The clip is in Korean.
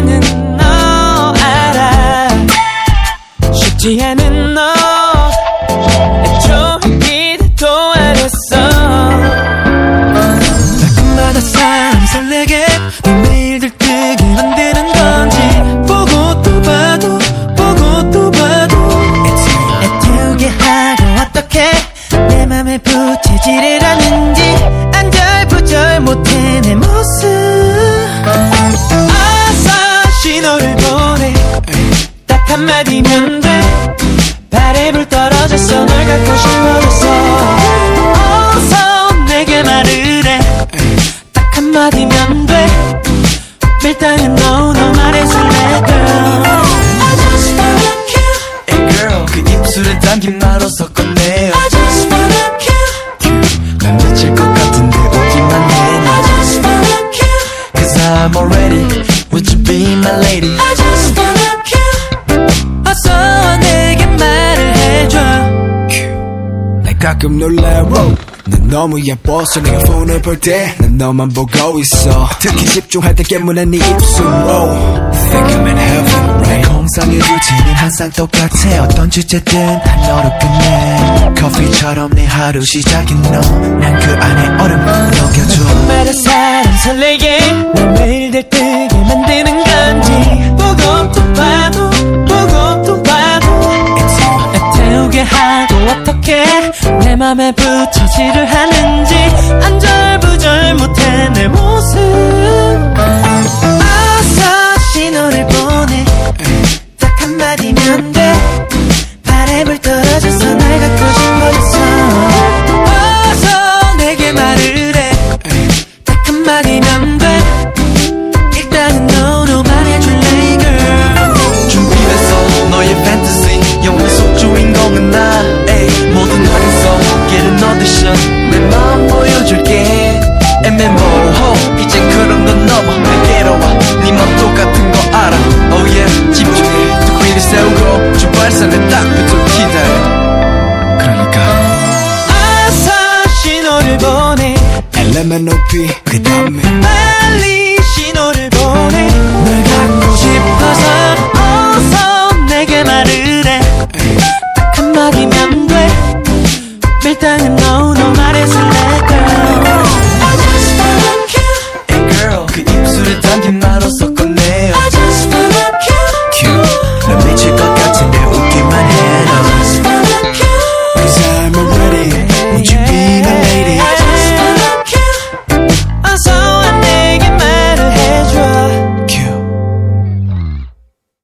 하는 너 알아. 쉽지 않은 너. 애초에 기대도 안 했어. 가끔마다 사람 설레게 또 매일 들뜨게 만 보내 딱 한마디면 돼 발에 불 떨어졌어 널 갖고 싶어졌어 어서 내게 말을 해딱 한마디면 돼 밀당은 no no 말해줄래 girl I just wanna kill Hey girl 그 입술에 담긴 마로서 건네요 I just wanna kill 난 미칠 것 같은데 오기만 해 I just wanna kill Cause I'm already Would you be my lady 가끔 놀라워 난 너무 예뻐서 내가 폰을 볼 때 난 너만 보고 있어. 특히 집중할 때 깨무는 네 입술로. Think I'm in heaven right? 공상의 루틴은 항상 똑같아. 어떤 주제든 난 너로 끝내. 커피처럼 내 하루 시작인 너난 그 안에 얼음을 녹여줘. 마다 사람 설레게 날 매일 들뜨 내 맘에 부채질을 하는지 안절 호호 이제 그런 건 넘어. 내게로 와네맘 똑같은 거 알아. Oh yeah. 집중해. 또 귀를 세우고 주발산에 딱 붙어 기다려. 그러니까. 어서 신호를 보내. 엘레멘 높이 그 다음에. 빨리 신호를 보내. 널 갖고 싶어서 어서 내게 말을 해 딱 한마디면 돼. 밀당은 no no 말해줄래 술에 담긴 말로서